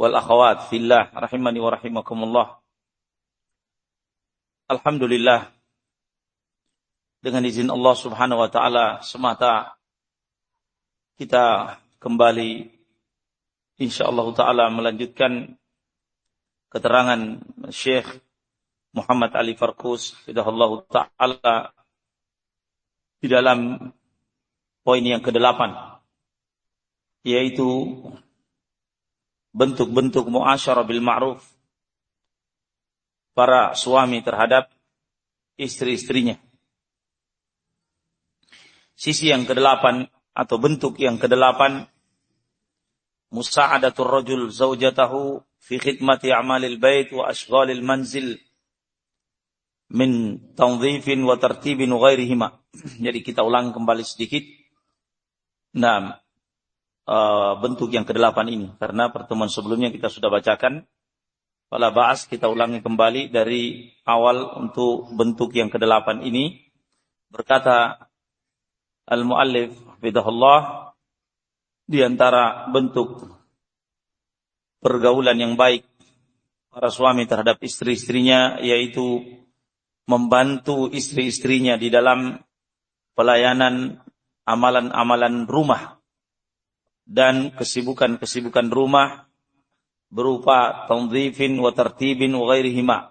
wal akhawat fillah rahimani wa rahimakumullah. Alhamdulillah dengan izin Allah Subhanahu wa taala semata kita kembali insyaallah taala melanjutkan keterangan Syekh Muhammad Ali Farkus Allah taala di dalam poin yang kedelapan yaitu bentuk-bentuk muasyarah bil ma'ruf para suami terhadap istri-istrinya. Sisi yang kedelapan atau bentuk yang kedelapan musa'adatul rajul zaujatahu fi khidmati a'malil bait wa ashghalil manzil min tanzifin wa tartibin ghairihima. Jadi kita ulang kembali sedikit. Nah, uh, bentuk yang kedelapan ini. Karena pertemuan sebelumnya kita sudah bacakan. Pada bahas kita ulangi kembali dari awal untuk bentuk yang kedelapan ini. Berkata al-muallif bidahullah di antara bentuk pergaulan yang baik para suami terhadap istri-istrinya yaitu membantu istri-istrinya di dalam pelayanan amalan-amalan rumah dan kesibukan-kesibukan rumah berupa tanzifin wa tartibin wa ghairihima.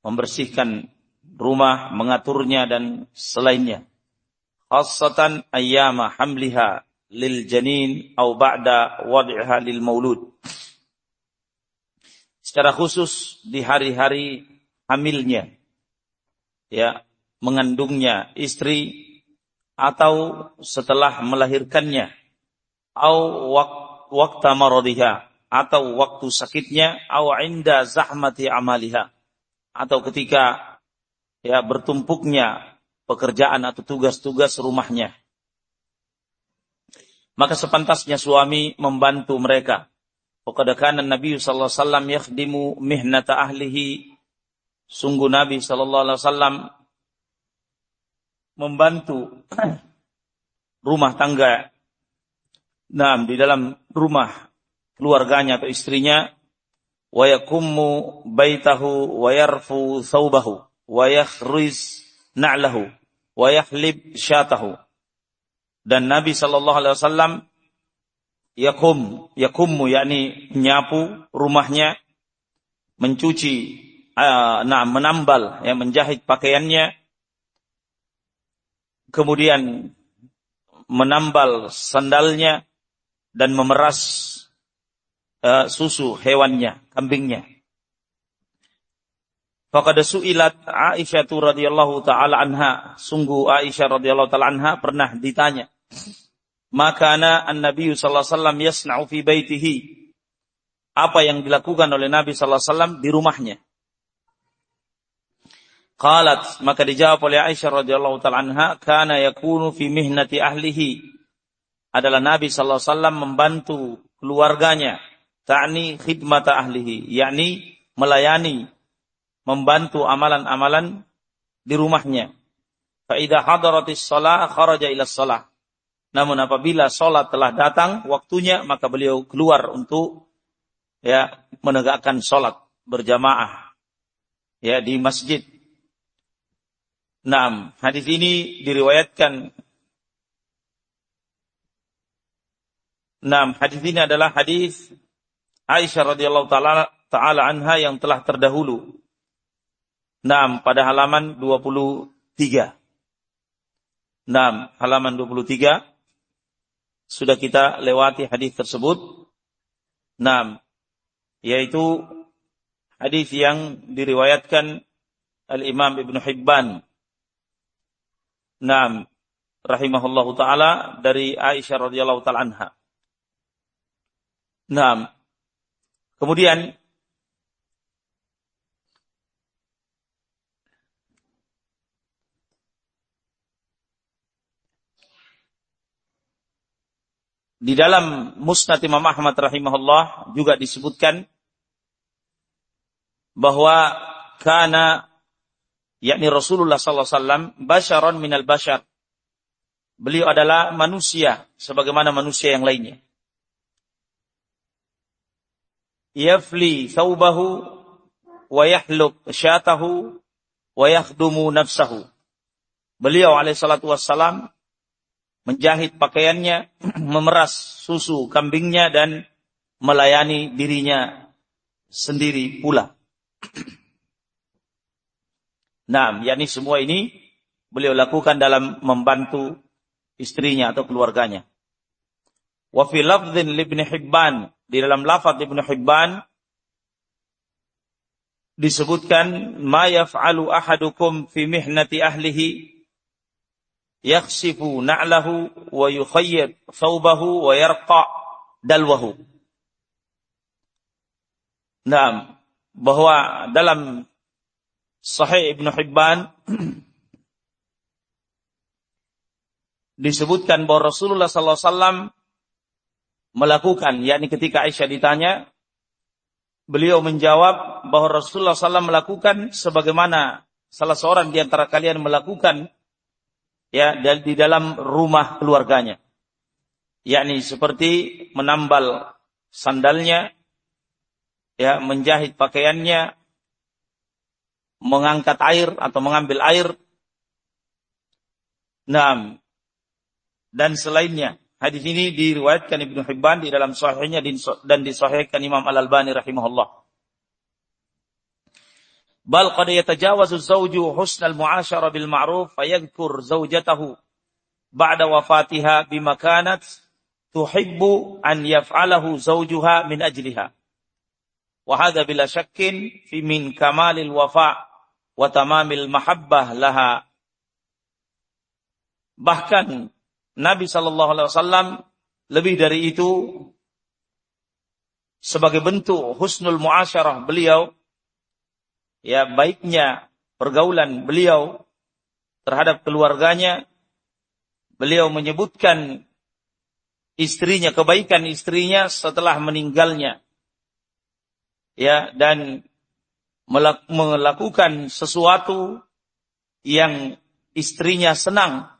Membersihkan rumah, mengaturnya dan selainnya. Khassatan ayyama hamliha lil janin au ba'da wad'iha lil maulud. Secara khusus di hari-hari hamilnya. Ya, mengandungnya istri atau setelah melahirkannya au waktu maradiha atau waktu sakitnya au inda zahmati amaliha. Atau ketika ya bertumpuknya pekerjaan atau tugas-tugas rumahnya. Maka sepantasnya suami membantu mereka. Faqad kana Nabi sallallahu alaihi wasallam yakhdimu mihnata ahlihi. Sungguh Nabi sallallahu alaihi wasallam membantu rumah tangga Nah, di dalam rumah keluarganya atau istrinya wa yakummu baitahu wa yarfu thawbahu wa yakhriz na'lahu wa yahlib syatahu. Dan Nabi sallallahu alaihi wasallam yakum yakummu yakni menyapu rumahnya mencuci uh, nah menambal yang menjahit pakaiannya kemudian menambal sandalnya dan memeras uh, susu hewannya, kambingnya. Faqad su'ilat Aisyah radhiyallahu taala anha, sungguh Aisyah radhiyallahu taala anha pernah ditanya, "Makana an-nabiy sallallahu alaihi wasallam yasna'u fi baitihi?" Apa yang dilakukan oleh Nabi sallallahu alaihi wasallam di rumahnya? Qalat, maka dijawab oleh Aisyah radhiyallahu taala anha, "Kana yakunu fi mihnati ahlihi." Adalah Nabi sallallahu alaihi wasallam membantu keluarganya, ta'ni khidmata ahlihi, yakni melayani, membantu amalan-amalan di rumahnya. Fa idza hadaratis shalah kharaja ila shalah. Namun apabila salat telah datang waktunya maka beliau keluar untuk ya menegakkan salat berjamaah ya di masjid. Nah, hadis ini diriwayatkan Nah, hadis ini adalah hadis Aisyah radhiyallahu taala taala anha yang telah terdahulu. Nah, pada halaman 23. Nah, halaman 23 sudah kita lewati hadis tersebut. Nah, yaitu hadis yang diriwayatkan Al-Imam Ibn Hibban. Nah, rahimahullahu taala dari Aisyah radhiyallahu taala anha. Nah, kemudian di dalam Musnad Imam Ahmad rahimahullah juga disebutkan bahwa karena yakni Rasulullah sallallahu alaihi wasallam basyaron minal. Beliau adalah manusia sebagaimana manusia yang lainnya. Yafli thawbahu wa yahluk syatahu wa yakhdumu nafsahu. Beliau alaihissalatu wassalam menjahit pakaiannya, memeras susu kambingnya dan melayani dirinya sendiri pula. Nah, yakni semua ini beliau lakukan dalam membantu istrinya atau keluarganya. Wa fi lafdhin libni Hibban di dalam lafaz Ibnu Hibban disebutkan ma yaf'alu ahadukum fi mihnati ahlihi yakhsifu na'lahu wa yukhayyir thawbahu wa yarqa dalwahu. Bahwa dalam Sahih Ibnu Hibban disebutkan bahwa Rasulullah sallallahu alaihi wasallam melakukan, yakni ketika Aisyah ditanya, beliau menjawab bahwa Rasulullah SAW melakukan sebagaimana salah seorang di antara kalian melakukan ya di dalam rumah keluarganya. Yakni seperti menambal sandalnya, ya menjahit pakaiannya, mengangkat air atau mengambil air. Nah, dan selainnya. Hadis ini diriwayatkan Ibnu Hibban di dalam sahihnya dan disahihkan Imam Al-Albani rahimahullah. Bal qad yatajawazu zawju husnal mu'asyara bil ma'ruf fayadhkur zawjatahu ba'da wafatiha bima kanat tuhibbu an yaf'alahu zawjuha min ajliha. Wa hadha bila syakkin fi min kamalil wafa' wa tamamil mahabbah laha. Bahkan Nabi Shallallahu Alaihi Wasallam lebih dari itu sebagai bentuk husnul muasyarah beliau, ya baiknya pergaulan beliau terhadap keluarganya, beliau menyebutkan istrinya, kebaikan istrinya setelah meninggalnya. Ya, dan melakukan sesuatu yang istrinya senang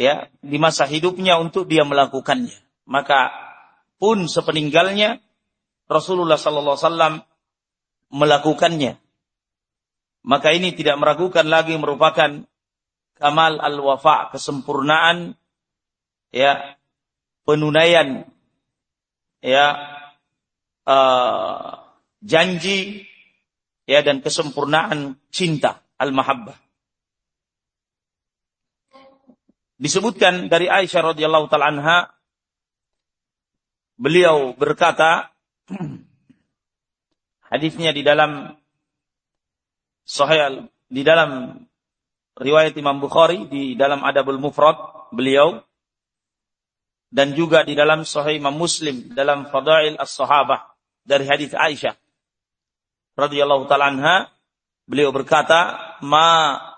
ya di masa hidupnya untuk dia melakukannya. Maka pun sepeninggalnya Rasulullah sallallahu alaihi wasallam melakukannya. Maka ini tidak meragukan lagi merupakan kamal al-wafa, kesempurnaan ya penunaian ya uh, janji ya dan kesempurnaan cinta al-mahabbah. Disebutkan dari Aisyah radhiyallahu taala anha beliau berkata hadisnya di dalam sahih di dalam riwayat Imam Bukhari di dalam Adabul Mufrad beliau dan juga di dalam sahih Imam Muslim dalam Fadail As-Sahabah dari hadis Aisyah radhiyallahu taala anha beliau berkata ma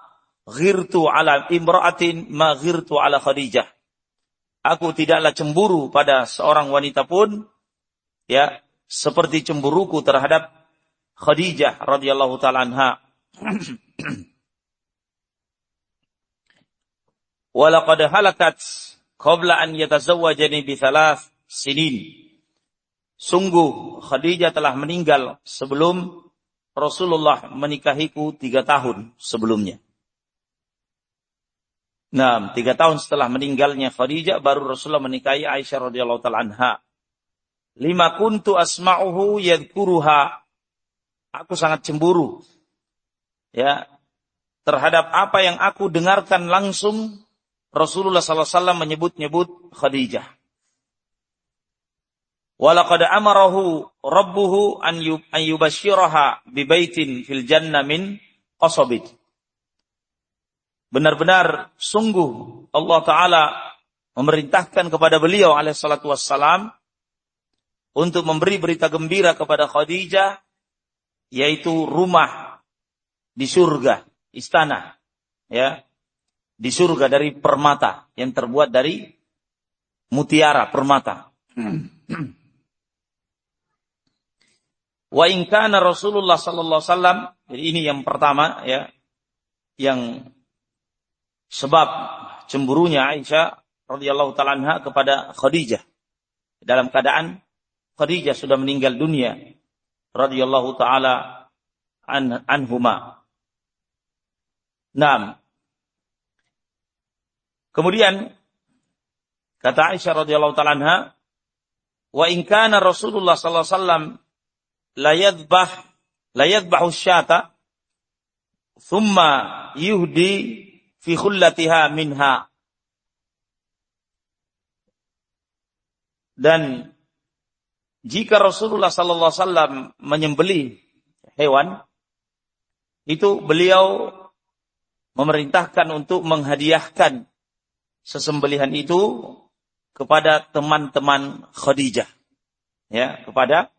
ghirtu ala imra'atin ma ghirtu ala Khadijah. Aku tidaklah cemburu pada seorang wanita pun ya seperti cemburuku terhadap Khadijah radhiyallahu taala anha. Walaqad halakat qabla an yatazawwajani bi thalath sinin. Sungguh Khadijah telah meninggal sebelum Rasulullah menikahiku tiga tahun sebelumnya. Nah, tiga tahun setelah meninggalnya Khadijah, baru Rasulullah menikahi Aisyah radhiyallahu taala anha. Lima kuntu asma'uhu yadkuruha aku sangat cemburu ya terhadap apa yang aku dengarkan langsung Rasulullah SAW menyebut-nyebut Khadijah. Walaqad amarahu rabbuhu an yubashiraha bi baitin fil jannah min qasabid. Benar-benar sungguh Allah Ta'ala memerintahkan kepada beliau alaih salatu wassalam untuk memberi berita gembira kepada Khadijah yaitu rumah di surga, istana ya di surga dari permata yang terbuat dari mutiara permata. Wa in kana Rasulullah sallallahu alaihi wasallam, jadi ini yang pertama ya, yang sebab cemburunya Aisyah radhiyallahu taala anha kepada Khadijah dalam keadaan Khadijah sudah meninggal dunia radhiyallahu taala an, anhuma. Naam. Kemudian kata Aisyah radhiyallahu taala anha, "Wa in kana Rasulullah sallallahu alaihi wasallam la yadhbah la yadhbahu thumma yuhdi fi khullatiha minha." Dan jika Rasulullah sallallahu alaihi wasallam menyembelih hewan, itu beliau memerintahkan untuk menghadiahkan sesembelihan itu kepada teman-teman Khadijah. Ya, kepada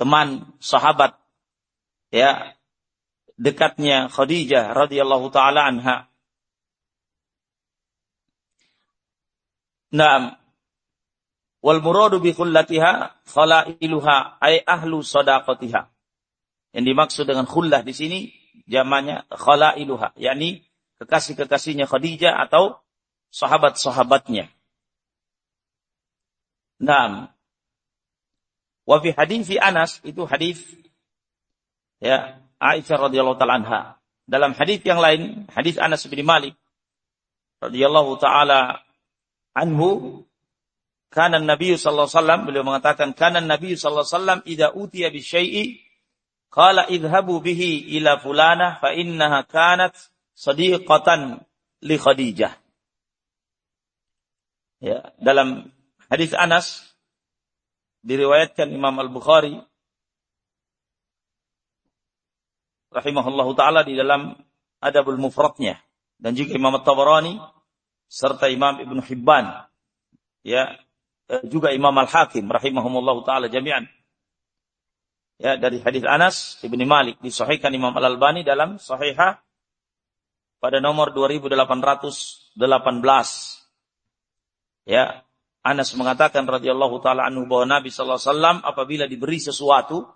teman sahabat ya dekatnya Khadijah radhiyallahu taala anha. Naam. Wal muradu bi khullatiha khalailuha ay ahlu sadaqatiha. Yang dimaksud dengan khullah di sini jamannya khalailuha, yakni kekasih-kekasihnya Khadijah atau sahabat-sahabatnya. Naam. Wa fi hadis Anas itu hadis ya Aisyah radhiyallahu taala anha. Dalam hadis yang lain, hadis Anas bin Malik radhiyallahu taala anhu kana Nabi sallallahu alaihi wasallam beliau mengatakan kana Nabi sallallahu alaihi wasallam idza utiya bi syai'i qala idhabu bihi ila fulanah fa innaha kanat sadiqatan li Khadijah. Ya, dalam hadis Anas diriwayatkan Imam Al-Bukhari rahimahullahu taala di dalam Adabul Mufradnya dan juga Imam At-Tabarani serta Imam Ibnu Hibban ya eh, juga Imam Al-Hakim rahimahumullahu taala jami'an. Ya dari hadis Anas Ibnu Malik disahihkan Imam Al-Albani dalam sahihah pada nomor 2818 Ya, Anas mengatakan radhiyallahu taala anhu bahwa Nabi sallallahu alaihi wasallam apabila diberi sesuatu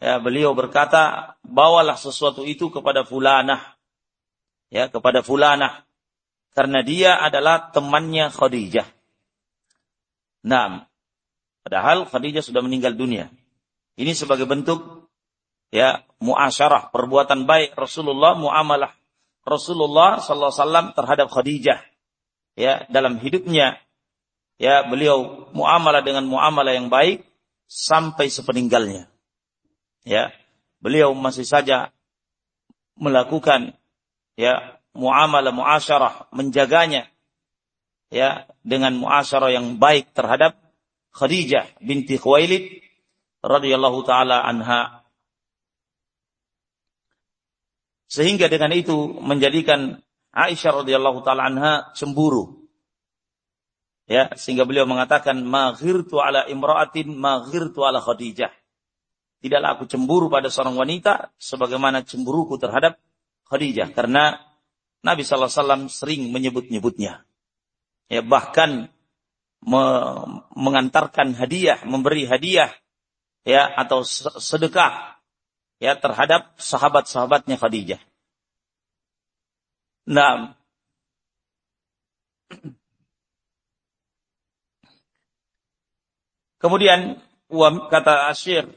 ya beliau berkata bawalah sesuatu itu kepada fulanah. Ya kepada fulanah karena dia adalah temannya Khadijah. Nah, padahal Khadijah sudah meninggal dunia. Ini sebagai bentuk ya muasyarah perbuatan baik Rasulullah muamalah Rasulullah sallallahu alaihi wasallam terhadap Khadijah ya dalam hidupnya ya beliau muamalah dengan muamalah yang baik sampai sepeninggalnya. Ya, beliau masih saja melakukan ya muamalah muasyarah, menjaganya ya dengan muasyarah yang baik terhadap Khadijah binti Khuwailid radhiyallahu taala anha. Sehingga dengan itu menjadikan Aisyah radhiyallahu taala anha cemburu. Ya, sehingga beliau mengatakan maghirtu ala imra'atin maghirtu ala Khadijah. Tidaklah aku cemburu pada seorang wanita sebagaimana cemburuku terhadap Khadijah karena Nabi wasallam sering menyebut-nyebutnya. Ya, bahkan me mengantarkan hadiah, memberi hadiah ya atau sedekah ya terhadap sahabat-sahabatnya Khadijah. Nah. Kemudian kata Asyir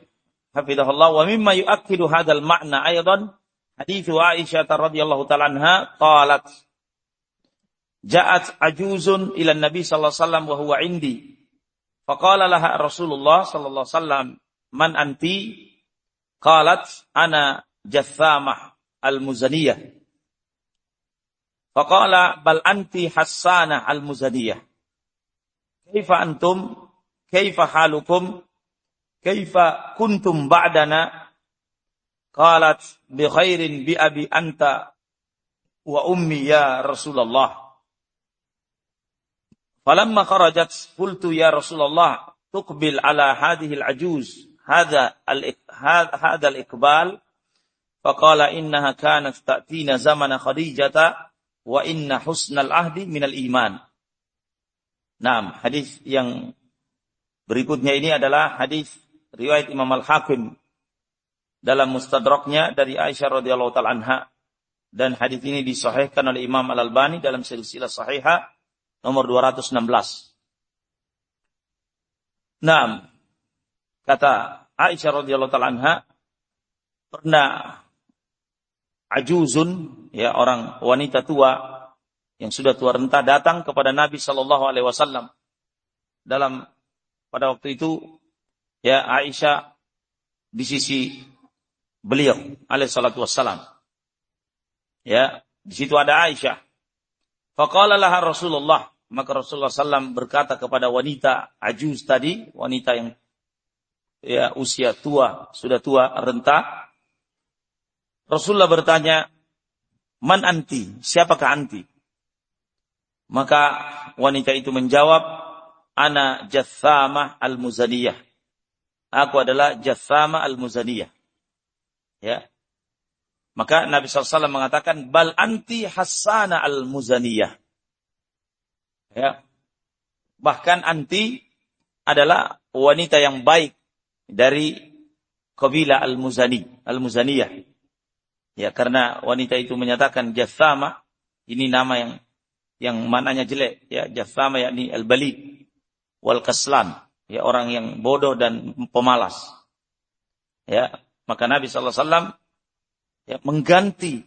hafizahullah wa mimma yu'akkidu hadzal ma'na aidan hadits Aisyah radhiyallahu ta'ala anha qalat Ja'at ajuzun ila Nabi sallallahu alaihi wasallam wa huwa indi. Faqala laha Rasulullah sallallahu alaihi wasallam, "Man anti?" qalat ana Jathamah al-Muzaniyah. Faqala bal anti Hassanah al-Muzaniyah. Kaifa antum? Kaifa halukum? Kaifa kuntum ba'dana? Qalat bi khairin bi abi anta wa ummi ya Rasulullah. Falamma kharajat qultu ya Rasulullah tuqbil ala hadhihi al-ajuz hadha al-hadha al-iqbal Faqala innaha kanat ta'tina zamana Khadijata wa inna husnal ahdi minal iman. Hadis yang berikutnya ini adalah hadis riwayat Imam Al-Hakim dalam mustadraknya dari Aisyah radhiyallahu taala anha. Dan hadis ini disahihkan oleh Imam Al-Albani dalam silsilah sahihah nomor 216. Nah, kata Aisyah radhiyallahu taala anha pernah ajuzun ya orang wanita tua yang sudah tua renta datang kepada Nabi Shallallahu Alaihi Wasallam. Dalam pada waktu itu ya Aisyah di sisi beliau alaihi salatu wassalam ya di situ ada Aisyah faqala laha Rasulullah maka Rasulullah SAW berkata kepada wanita ajuz tadi wanita yang ya usia tua sudah tua renta Rasulullah bertanya, Man anti? Siapakah anti? Maka wanita itu menjawab, Ana Jathamah al-Muzaniyah. Aku adalah Jathamah al-Muzaniyah. Ya. Maka Nabi SAW mengatakan, Bal anti Hassana al-Muzaniyah. Ya. Bahkan anti adalah wanita yang baik dari kabilah al-Muzani, al-Muzaniyah. Ya karena wanita itu menyatakan jathama ini nama yang yang mananya jelek ya jathama yakni al-balid wal kaslan ya orang yang bodoh dan pemalas. Ya, maka Nabi wasallam ya mengganti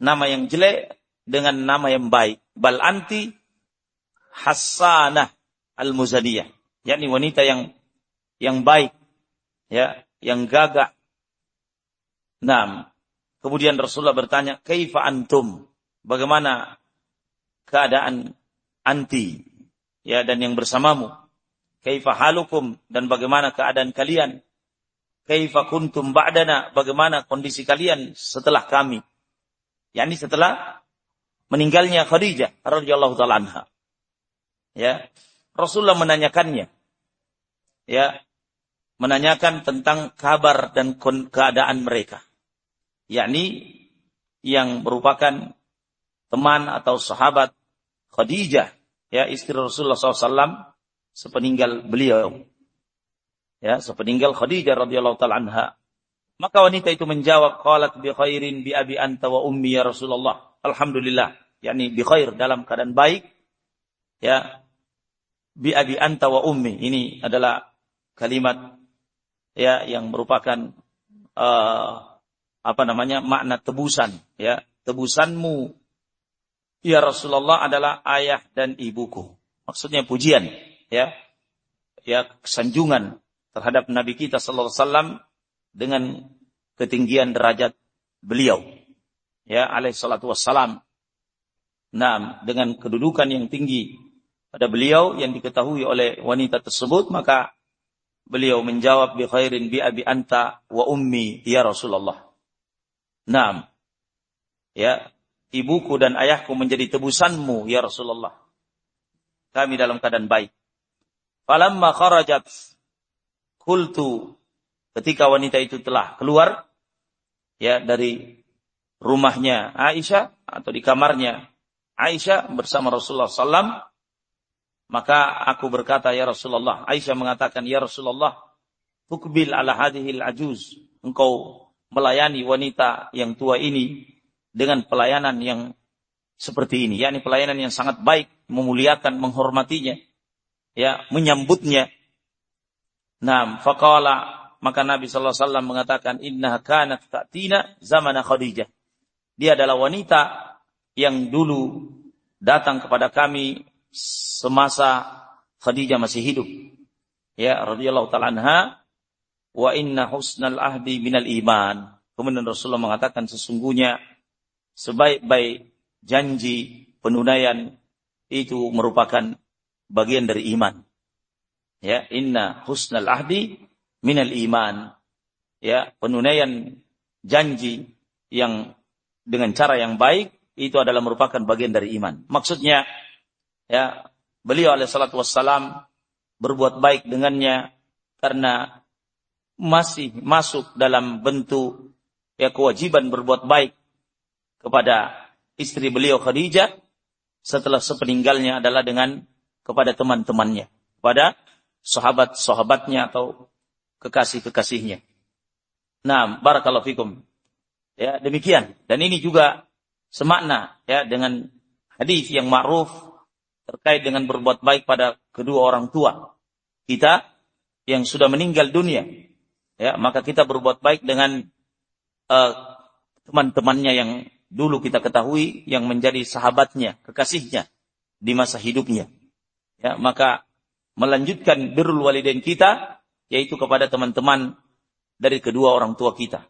nama yang jelek dengan nama yang baik. Bal anti Hasanah al-Muzaniyah, yakni wanita yang yang baik ya, yang gagah. Nah, Kemudian Rasulullah bertanya, "Kaifa antum?" Bagaimana keadaan anti ya dan yang bersamamu? Kaifa halukum dan bagaimana keadaan kalian? Kaifa kuntum ba'dana? Bagaimana kondisi kalian setelah kami? yakni setelah meninggalnya Khadijah radhiyallahu taala anha. Ya. Rasulullah menanyakannya. Ya. Menanyakan tentang kabar dan keadaan mereka yakni yang merupakan teman atau sahabat Khadijah, ya istri Rasulullah SAW sepeninggal beliau. Ya, sepeninggal Khadijah radhiyallahu taala anha. Maka wanita itu menjawab, qalat bi khairin bi abi anta wa ummi ya Rasulullah. Alhamdulillah, yakni bi khair dalam keadaan baik. Ya. Bi abi anta wa ummi. Ini adalah kalimat ya yang merupakan uh, apa namanya makna tebusan ya tebusanmu ya Rasulullah adalah ayah dan ibuku maksudnya pujian ya ya sanjungan terhadap Nabi kita sallallahu alaihi wasallam dengan ketinggian derajat beliau ya alaihi salatu wassalam nah dengan kedudukan yang tinggi pada beliau yang diketahui oleh wanita tersebut maka beliau menjawab bi khairin bi abi anta wa ummi ya Rasulullah Naam. Ya, ibuku dan ayahku menjadi tebusanmu ya Rasulullah. Kami dalam keadaan baik. Falamma kharajat kultu ketika wanita itu telah keluar ya dari rumahnya Aisyah atau di kamarnya Aisyah bersama Rasulullah SAW maka aku berkata ya Rasulullah Aisyah mengatakan ya Rasulullah tukbil ala hadhil ajuz. Engkau melayani wanita yang tua ini dengan pelayanan yang seperti ini, yakni pelayanan yang sangat baik, memuliakan, menghormatinya, ya, menyambutnya. Nah, faqala maka Nabi sallallahu alaihi wasallam mengatakan inna kanat ta'tina zaman Khadijah. Dia adalah wanita yang dulu datang kepada kami semasa Khadijah masih hidup. Ya, radhiyallahu taala anha wa inna husnal ahdi minal iman. Kemudian Rasulullah mengatakan sesungguhnya sebaik-baik janji penunaian itu merupakan bagian dari iman. Ya, inna husnal ahdi minal iman. Ya, penunaian janji yang dengan cara yang baik itu adalah merupakan bagian dari iman. Maksudnya ya, beliau alaihi salatu wassalam berbuat baik dengannya karena masih masuk dalam bentuk ya kewajiban berbuat baik kepada istri beliau Khadijah setelah sepeninggalnya adalah dengan kepada teman-temannya, kepada sahabat-sahabatnya atau kekasih-kekasihnya. Nah, barakallahu fikum. Ya, demikian. Dan ini juga semakna ya dengan hadis yang ma'ruf terkait dengan berbuat baik pada kedua orang tua kita yang sudah meninggal dunia. Ya, maka kita berbuat baik dengan uh, teman-temannya yang dulu kita ketahui yang menjadi sahabatnya, kekasihnya di masa hidupnya. Ya, maka melanjutkan birrul walidain kita yaitu kepada teman-teman dari kedua orang tua kita.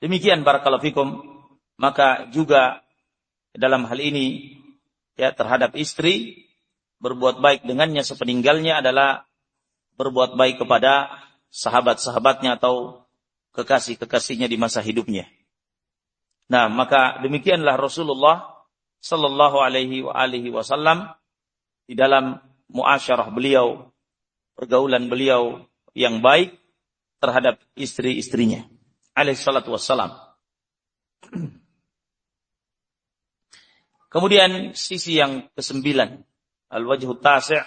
Demikian barakallahu fikum. Maka juga dalam hal ini ya terhadap istri berbuat baik dengannya sepeninggalnya adalah berbuat baik kepada sahabat-sahabatnya atau kekasih-kekasihnya di masa hidupnya. Nah, maka demikianlah Rasulullah sallallahu alaihi wasallam di dalam muasyarah beliau, pergaulan beliau yang baik terhadap istri-istrinya. Alaihi salatu wassalam. Kemudian sisi yang kesembilan, al-wajhu tasi'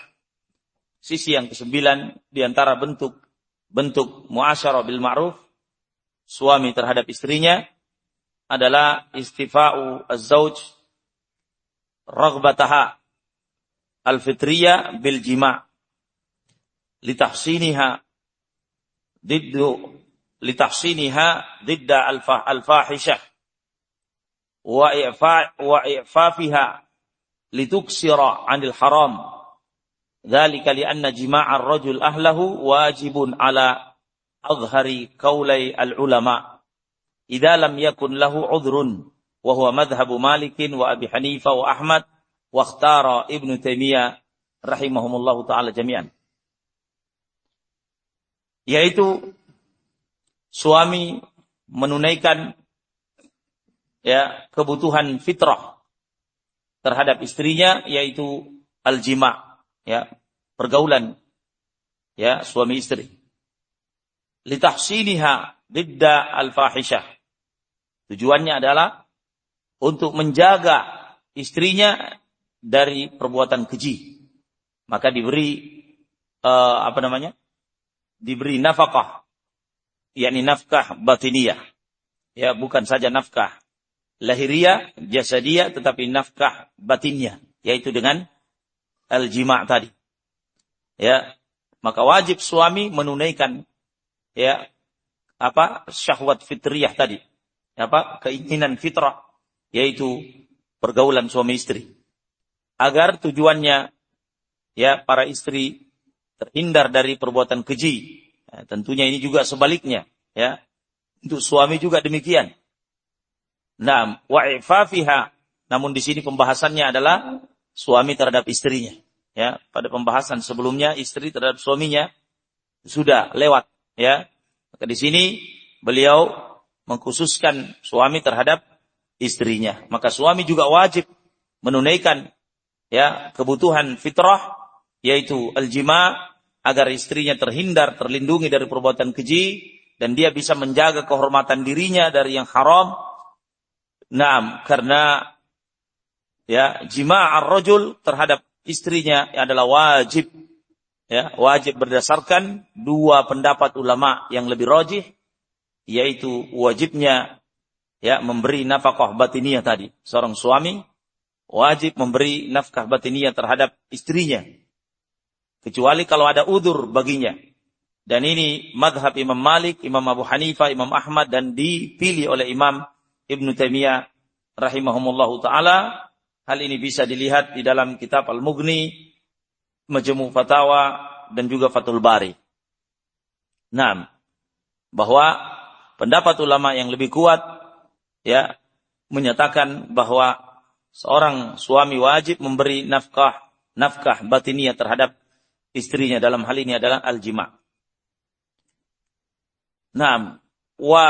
sisi yang kesembilan di antara bentuk bentuk muasyarah bil ma'ruf suami terhadap istrinya adalah istifa'u az-zauj raghbataha al-fitriyah bil jima' litahsiniha diddu litahsiniha didda al-fahishah wa i'fa wa i'fafiha lituksira 'anil haram ذلك لأن جماع الرجل أهله واجب على أظهر قولي العلماء إذا لم يكن له عذر وهو مذهب مالك وأبي حنيفة وأحمد Wakhtara Ibnu Taimiyah rahimahumullahu taala jami'an. Yaitu suami menunaikan ya kebutuhan fitrah terhadap istrinya yaitu al-jima ya pergaulan ya suami istri litahsiniha didda al-fahishah tujuannya adalah untuk menjaga istrinya dari perbuatan keji maka diberi uh, apa namanya diberi nafkah yakni nafkah batiniyah. Ya, bukan saja nafkah lahiriah, jasadiyah, tetapi nafkah batinnya, yaitu dengan al-jima' tadi. Ya, maka wajib suami menunaikan ya apa syahwat fitriyah tadi. Apa keinginan fitrah yaitu pergaulan suami istri. Agar tujuannya ya para istri terhindar dari perbuatan keji Ya, tentunya ini juga sebaliknya, ya. Untuk suami juga demikian. Nah, wa'ifafiha. Namun di sini pembahasannya adalah suami terhadap istrinya. Ya, pada pembahasan sebelumnya istri terhadap suaminya sudah lewat, ya. Maka di sini beliau mengkhususkan suami terhadap istrinya. Maka suami juga wajib menunaikan ya kebutuhan fitrah yaitu al-jima agar istrinya terhindar, terlindungi dari perbuatan keji dan dia bisa menjaga kehormatan dirinya dari yang haram. Naam, karena ya jima' ar-rajul terhadap istrinya adalah wajib ya, wajib berdasarkan dua pendapat ulama yang lebih rajih yaitu wajibnya ya memberi nafkah batiniyah tadi. Seorang suami wajib memberi nafkah batiniyah terhadap istrinya Kecuali kalau ada udur baginya. Dan ini madhab Imam Malik, Imam Abu Hanifah, Imam Ahmad, dan dipilih oleh Imam Ibn Taimiyah rahimahumullahu ta'ala. Hal ini bisa dilihat di dalam kitab Al-Mughni, Majmu' Fatawa, dan juga Fatul Bari. Nah, bahwa pendapat ulama yang lebih kuat ya menyatakan bahwa seorang suami wajib memberi nafkah nafkah batiniah terhadap istrinya dalam hal ini adalah al-jima. Naam, wa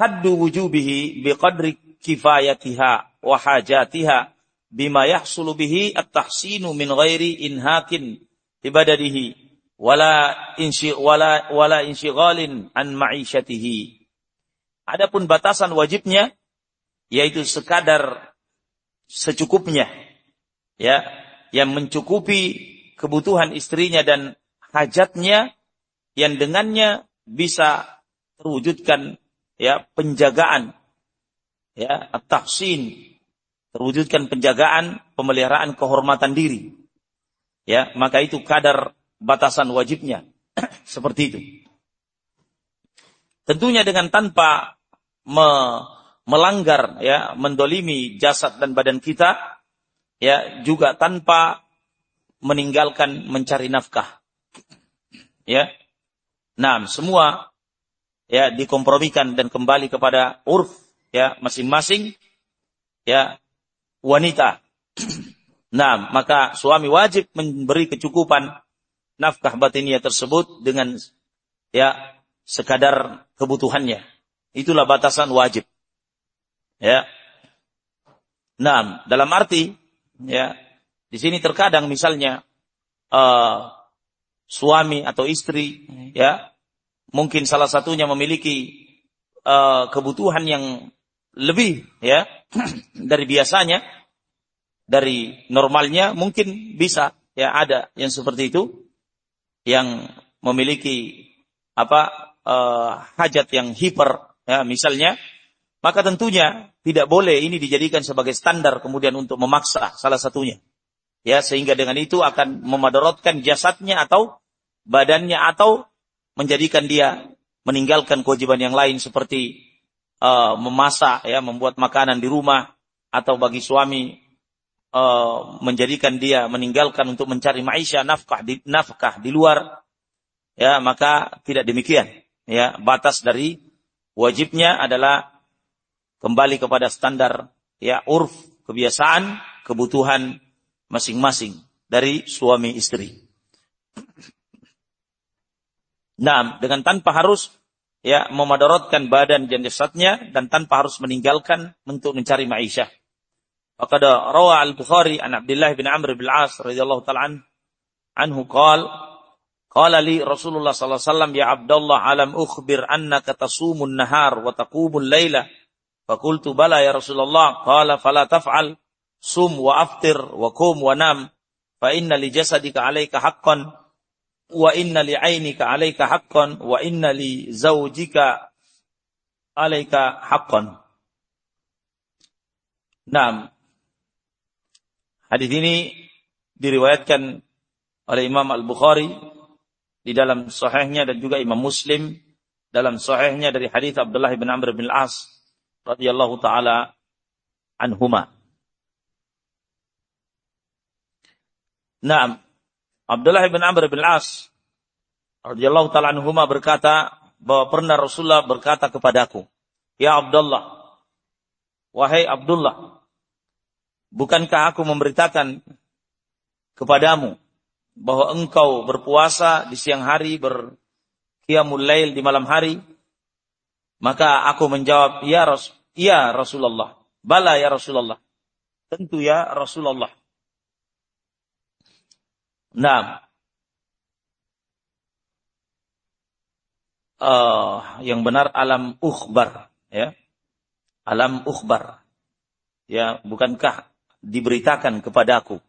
haddu wujubihi biqadri kifayatiha wa hajatiha bima yahsulu bihi at-tahsinu min ghairi inhakin ibadadihi wala insi wala wala insyighalin an ma'isyatihi. Adapun batasan wajibnya yaitu sekadar secukupnya ya yang mencukupi kebutuhan istrinya dan hajatnya yang dengannya bisa terwujudkan ya penjagaan ya at-tahsin terwujudkan penjagaan, pemeliharaan kehormatan diri. Ya, maka itu kadar batasan wajibnya. Seperti itu. Tentunya dengan tanpa me melanggar ya, mendolimi jasad dan badan kita, ya, juga tanpa meninggalkan mencari nafkah. Ya. Nah, semua ya dikompromikan dan kembali kepada urf ya masing-masing ya wanita. Nah, maka suami wajib memberi kecukupan nafkah batiniah tersebut dengan ya sekadar kebutuhannya. Itulah batasan wajib. Ya. Nah, dalam arti ya di sini terkadang misalnya uh, suami atau istri ya mungkin salah satunya memiliki uh, kebutuhan yang lebih ya dari biasanya dari normalnya mungkin bisa ya ada yang seperti itu yang memiliki apa uh, hajat yang hiper ya misalnya maka tentunya tidak boleh ini dijadikan sebagai standar kemudian untuk memaksa salah satunya ya sehingga dengan itu akan memadaratkan jasadnya atau badannya atau menjadikan dia meninggalkan kewajiban yang lain seperti uh, memasak, ya, membuat makanan di rumah, atau bagi suami uh, menjadikan dia meninggalkan untuk mencari maisha nafkah di nafkah di luar, ya maka tidak demikian. Ya, batas dari wajibnya adalah kembali kepada standar ya urf kebiasaan kebutuhan masing-masing dari suami istri. Nah, dengan tanpa harus ya memadaratkan badan dan jasadnya dan tanpa harus meninggalkan untuk mencari maisha. Faqad rawa al-Bukhari an Abdullah bin Amr bin Al-As radhiyallahu ta'ala an, anhu qala qala li Rasulullah sallallahu alaihi wasallam ya Abdullah alam ukhbir annaka tasumun nahar wa taqumul laila Fakultu bala ya Rasulullah. Qala fala taf'al. Sum wa aftir wa kum wa nam. Fa inna li jasadika alayka haqqan. Wa inna li ainika alaika haqqan. Wa inna li zaujika alaika haqqan. Naam. Hadis ini diriwayatkan oleh Imam Al-Bukhari di dalam sahihnya dan juga Imam Muslim dalam sahihnya dari hadis Abdullah bin Amr bin Al-As radhiyallahu taala anhuma. Naam. Abdullah bin Amr bin As radhiyallahu taala anhuma berkata bahwa pernah Rasulullah berkata kepadaku, "Ya Abdullah, wahai Abdullah, bukankah aku memberitakan kepadamu bahwa engkau berpuasa di siang hari, berqiyamul lail di malam hari?" Maka aku menjawab, "Ya Ras, ya Rasulullah." Bala ya Rasulullah. Tentu ya Rasulullah. Nah, uh, yang benar alam ukhbar, ya, alam ukhbar, ya, bukankah diberitakan kepadaku,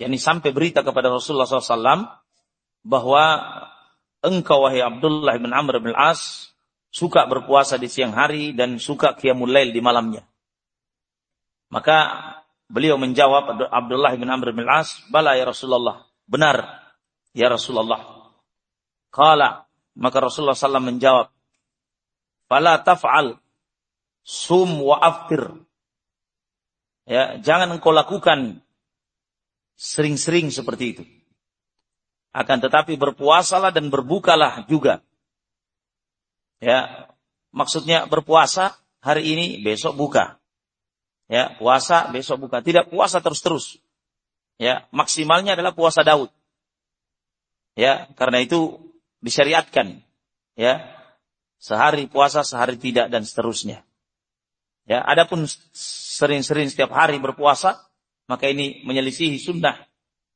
yakni sampai berita kepada Rasulullah SAW bahwa engkau wahai Abdullah bin Amr bin As suka berpuasa di siang hari dan suka qiyamul lail di malamnya. Maka Beliau menjawab Abdullah bin Amr bin As, "Bala ya Rasulullah." Benar, ya Rasulullah. Kala, maka Rasulullah SAW menjawab, "Fala taf'al sum wa aftir." Ya, jangan engkau lakukan sering-sering seperti itu. Akan tetapi berpuasalah dan berbukalah juga. Ya, maksudnya berpuasa hari ini, besok buka. Ya, puasa besok buka. Tidak puasa terus-terus. Ya, maksimalnya adalah puasa Daud. Ya, karena itu disyariatkan. Ya, sehari puasa, sehari tidak dan seterusnya. Ya, adapun sering-sering setiap hari berpuasa, maka ini menyelisihi sunnah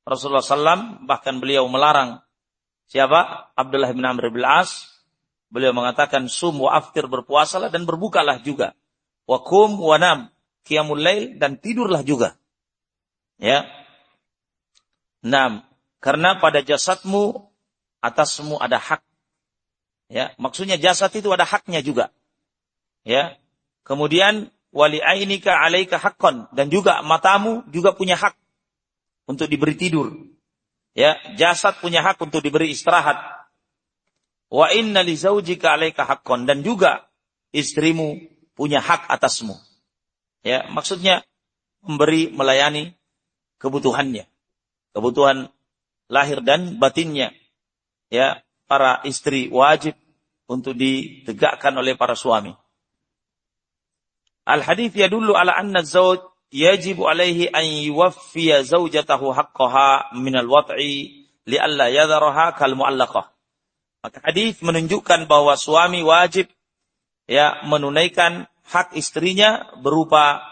Rasulullah SAW bahkan beliau melarang siapa? Abdullah bin Amr bin As. Beliau mengatakan sum wa aftir berpuasalah dan berbukalah juga. Wa kum wa nam qiyamul lail dan tidurlah juga. Ya. Enam. Karena pada jasadmu atasmu ada hak. Ya, maksudnya jasad itu ada haknya juga. Ya. Kemudian wali ainika alaika haqqan dan juga matamu juga punya hak untuk diberi tidur. Ya, jasad punya hak untuk diberi istirahat. Wa inna li zaujika 'alaika haqqan dan juga istrimu punya hak atasmu. Ya, maksudnya memberi melayani kebutuhannya. Kebutuhan lahir dan batinnya. Ya, para istri wajib untuk ditegakkan oleh para suami. Al hadis yadullu ala anna zauj yajib alaihi an yuwaffiya zawjatahu haqqaha minal wat'i li'alla yadharaha kal mu'allaqah. Maka hadis menunjukkan bahwa suami wajib ya menunaikan hak istrinya berupa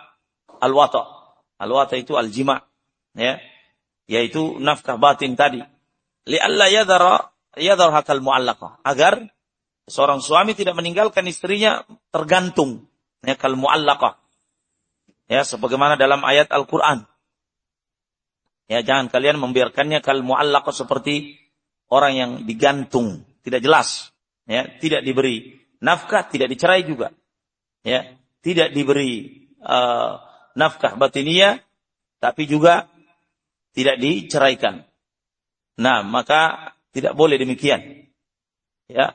al-wata. Al-wata itu al-jima' ya yaitu nafkah batin tadi. Li'alla yadhara yadharaha kal mu'allaqah agar seorang suami tidak meninggalkan istrinya tergantung ya kal mu'allaqah Ya, sebagaimana dalam ayat Al-Quran. Ya, jangan kalian membiarkannya kal mu'allaq seperti orang yang digantung, tidak jelas. Ya, tidak diberi nafkah, tidak dicerai juga. Ya, tidak diberi uh, nafkah batinia, tapi juga tidak diceraikan. Nah, maka tidak boleh demikian. Ya,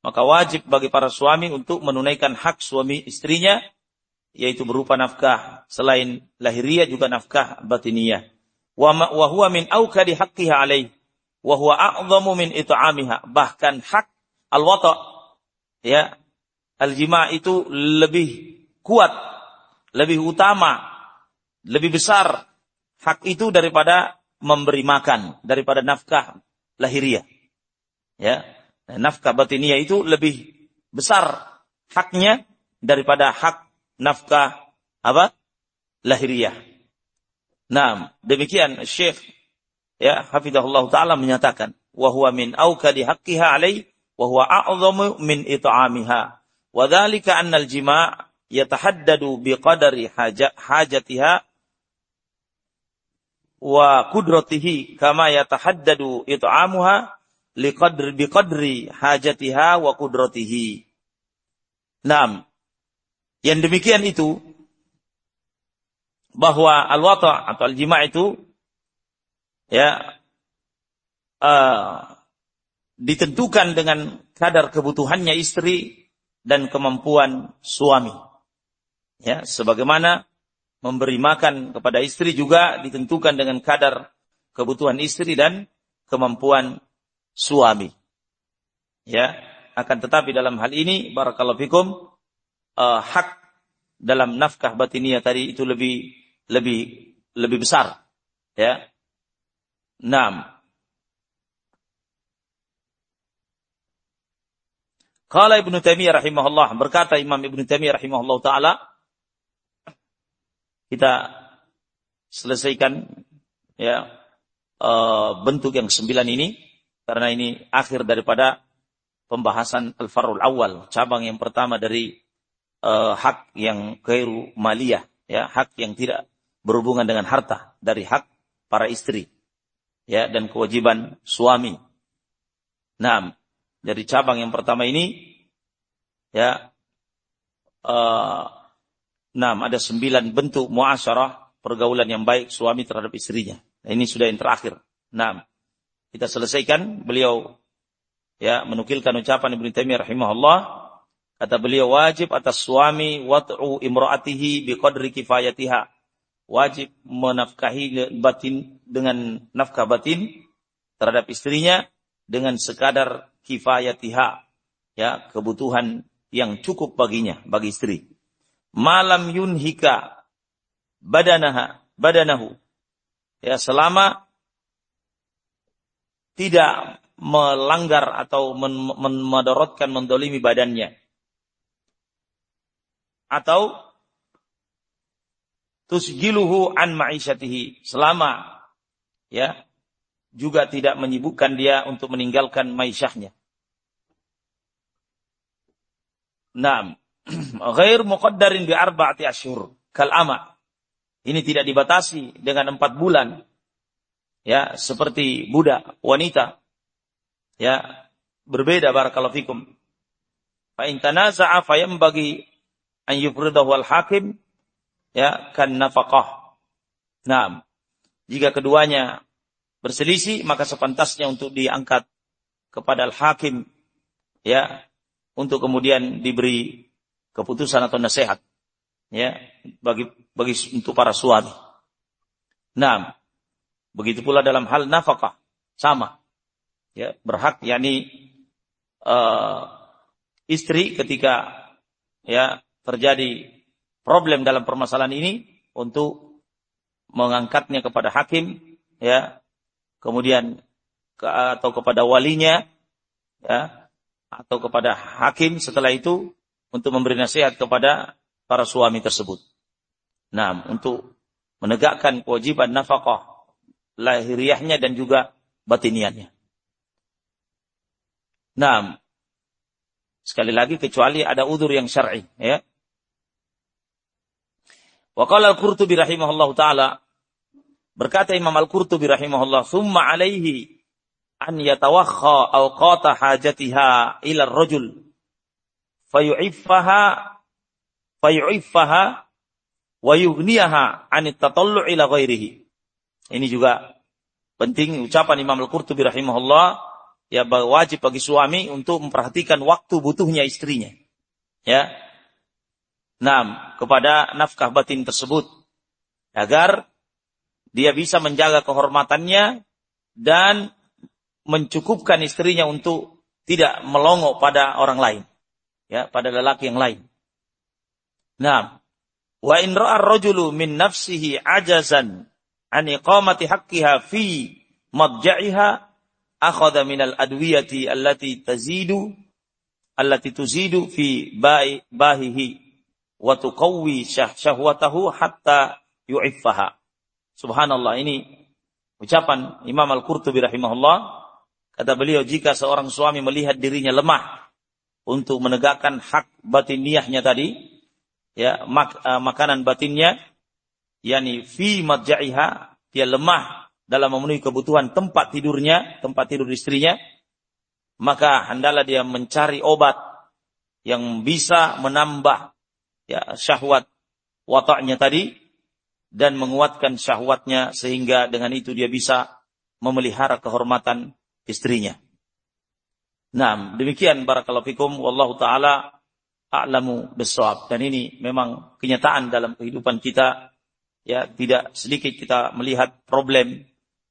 maka wajib bagi para suami untuk menunaikan hak suami istrinya yaitu berupa nafkah selain lahiriah juga nafkah batiniyah. Wa huwa min aukadi haqqiha alaih wa huwa a'zamu min it'amiha. Bahkan hak al-wata ya al-jima itu lebih kuat, lebih utama, lebih besar hak itu daripada memberi makan, daripada nafkah lahiriah. Ya, nafkah batiniyah itu lebih besar haknya daripada hak nafkah apa? Lahiriah. Nah, demikian Syekh ya hafizahullah taala menyatakan wa huwa min aukadi haqqiha alai wa huwa a'zamu min it'amiha. Wa dzalika anna al-jima' yatahaddadu biqadari hajatiha wa qudratihi kama yatahaddadu it'amuha liqadri biqadri hajatiha wa qudratihi. Naam, yang demikian itu bahwa al-wata atau al-jima itu ya uh, ditentukan dengan kadar kebutuhannya istri dan kemampuan suami. Ya, sebagaimana memberi makan kepada istri juga ditentukan dengan kadar kebutuhan istri dan kemampuan suami. Ya, akan tetapi dalam hal ini barakallahu fikum uh, hak dalam nafkah batiniah tadi itu lebih lebih lebih besar ya enam Kala Ibnu Taimiyah rahimahullah berkata Imam Ibnu Taimiyah rahimahullah taala kita selesaikan ya uh, bentuk yang sembilan ini karena ini akhir daripada pembahasan al-farul awal cabang yang pertama dari uh, hak yang kairu maliyah, ya, hak yang tidak berhubungan dengan harta dari hak para istri, ya, dan kewajiban suami. Nah, dari cabang yang pertama ini, ya, uh, nah, ada sembilan bentuk muasyarah pergaulan yang baik suami terhadap istrinya. Nah, ini sudah yang terakhir. Nah, kita selesaikan. Beliau ya menukilkan ucapan Ibnu Taimiyah rahimahullah Kata beliau wajib atas suami wat'u imra'atihi biqadri kifayatiha. Wajib menafkahi batin dengan nafkah batin terhadap istrinya dengan sekadar kifayatiha ya kebutuhan yang cukup baginya bagi istri. Malam yunhika badanaha badanahu. Ya selama tidak melanggar atau memadaratkan mendolimi badannya. Atau tusgiluhu an ma'isyatihi selama ya juga tidak menyibukkan dia untuk meninggalkan maisyahnya. Naam. Ghair muqaddarin bi arba'ati asyhur kal ama. Ini tidak dibatasi dengan empat bulan. Ya, seperti budak, wanita. Ya, berbeda barakallahu fikum. Fa in tanaza'a bagi an yufridahu al-hakim ya kan nafaqah. Naam. Jika keduanya berselisih maka sepantasnya untuk diangkat kepada al-hakim ya untuk kemudian diberi keputusan atau nasihat ya bagi bagi untuk para suami. Nah, begitu pula dalam hal nafkah sama. Ya, berhak yakni uh, istri ketika ya terjadi problem dalam permasalahan ini untuk mengangkatnya kepada hakim ya kemudian ke, atau kepada walinya ya atau kepada hakim setelah itu untuk memberi nasihat kepada para suami tersebut. Nah, untuk menegakkan kewajiban nafkah lahiriahnya dan juga batiniannya. Nah, sekali lagi kecuali ada udur yang syar'i, ya. Wa qala al-Qurtubi rahimahullahu taala berkata Imam al-Qurtubi rahimahullah, "Tsumma alaihi an yatawakha awqata hajatiha ila ar-rajul fayu'iffaha fayu'iffaha wa yughniyaha 'an tatallu' ila ghairihi. Ini juga penting ucapan Imam Al-Qurtubi rahimahullah ya wajib bagi suami untuk memperhatikan waktu butuhnya istrinya. Ya. Naam, kepada nafkah batin tersebut. Agar dia bisa menjaga kehormatannya dan mencukupkan istrinya untuk tidak melongo pada orang lain. Ya pada lelaki yang lain. Nah, wa in ra'a rajulu min nafsihi ajazan an iqamati haqqiha fi madja'iha akhadha min al-adwiyati allati tazidu allati tuzidu fi bahihi wa tuqawwi syahwatahu hatta yu'iffaha. Subhanallah ini ucapan Imam Al-Qurtubi rahimahullah kata beliau jika seorang suami melihat dirinya lemah untuk menegakkan hak batiniahnya tadi, ya mak, uh, makanan batinnya, yakni fi madja'iha, dia lemah dalam memenuhi kebutuhan tempat tidurnya, tempat tidur istrinya, maka hendaklah dia mencari obat yang bisa menambah ya syahwat wataknya tadi dan menguatkan syahwatnya sehingga dengan itu dia bisa memelihara kehormatan istrinya. Nah, demikian barakallahu fikum wallahu taala a'lamu bissawab. Dan ini memang kenyataan dalam kehidupan kita ya tidak sedikit kita melihat problem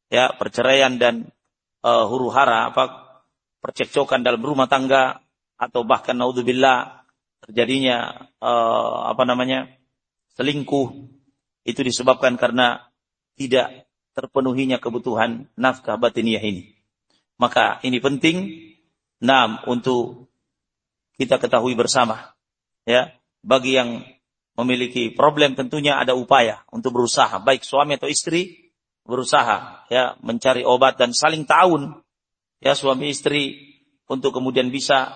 ya perceraian dan uh, huru-hara apa percekcokan dalam rumah tangga atau bahkan naudzubillah terjadinya uh, apa namanya selingkuh itu disebabkan karena tidak terpenuhinya kebutuhan nafkah batiniah ini. Maka ini penting Nah, untuk kita ketahui bersama, ya, bagi yang memiliki problem tentunya ada upaya untuk berusaha, baik suami atau istri berusaha, ya, mencari obat dan saling tahun, ya, suami istri untuk kemudian bisa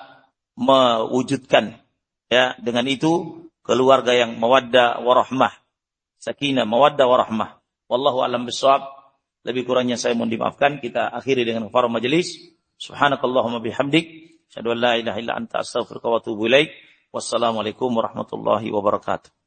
mewujudkan, ya, dengan itu keluarga yang mawaddah warahmah, sakinah mawaddah warahmah. Wallahu alam bisawab. Lebih kurangnya saya mohon dimaafkan. Kita akhiri dengan farah majelis. Subhanakallahumma bihamdik. Asyhadu an la ilaha illa anta astaghfiruka wa atubu ilaik. Wassalamualaikum warahmatullahi wabarakatuh.